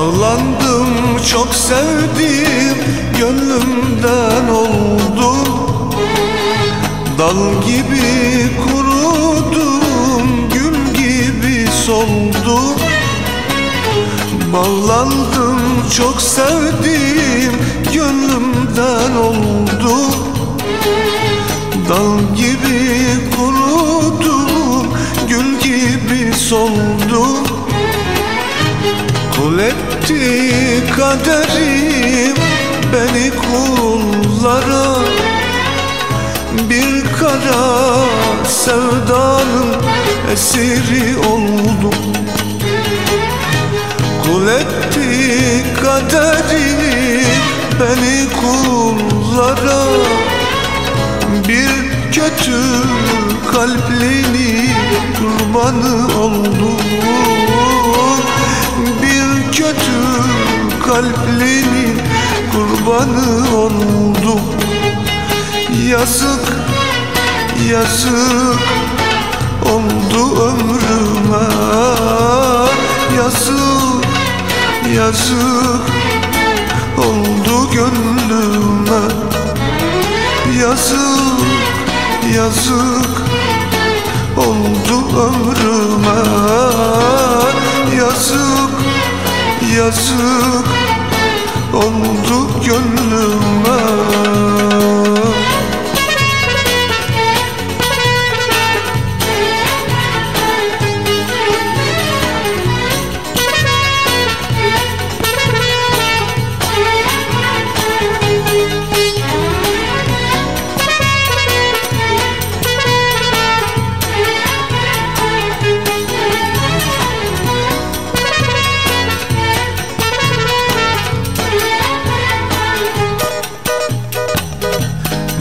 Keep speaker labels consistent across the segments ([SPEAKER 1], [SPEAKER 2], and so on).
[SPEAKER 1] Bağlandım çok sevdim Gönlümden oldu Dal gibi kurudum Gül gibi soldum. Bağlandım çok sevdim Gönlümden oldu Dal gibi kurudum Gül gibi soldum. Kul etti kaderim beni kullara Bir kara sevdanın esiri oldum Kul etti kaderim beni kullara Bir kötü kalplini kurbanı oldum kalplini kurbanı oldum. Yazık, yazık oldu ömrüme. Yazık, yazık oldu gönlüme. Yazık, yazık oldu ömrüme. Yazık, yazık oldu gönlüme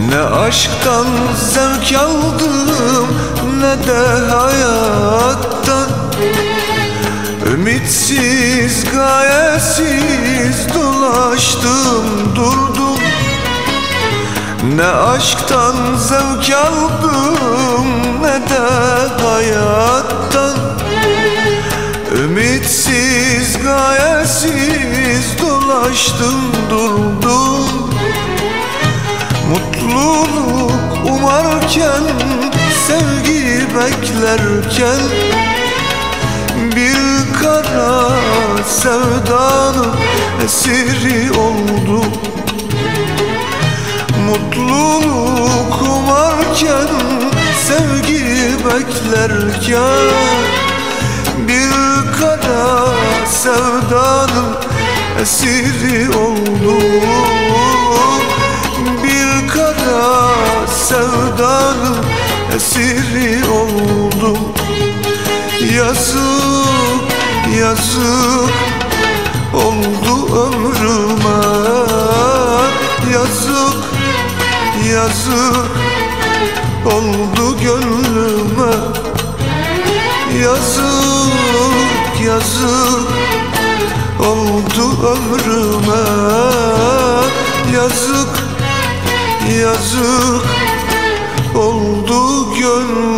[SPEAKER 1] Ne aşktan zevk aldım ne de hayattan. Ümitsiz gayesiz dolaştım durdum. Ne aşktan zevk aldım ne de hayattan. Ümitsiz gayesiz dolaştım durdum Mutluluk umarken Sevgi beklerken Bir kara sevdanın esiri oldu. Mutluluk umarken Sevgi beklerken Bir kara sevdanın esiri oldu sevdanın esiri oldum Yazık, yazık oldu ömrüme. Yazık, yazık oldu gönlüme. Yazık, yazık oldu ömrüme. Yazık, yazık oldu gönlüm.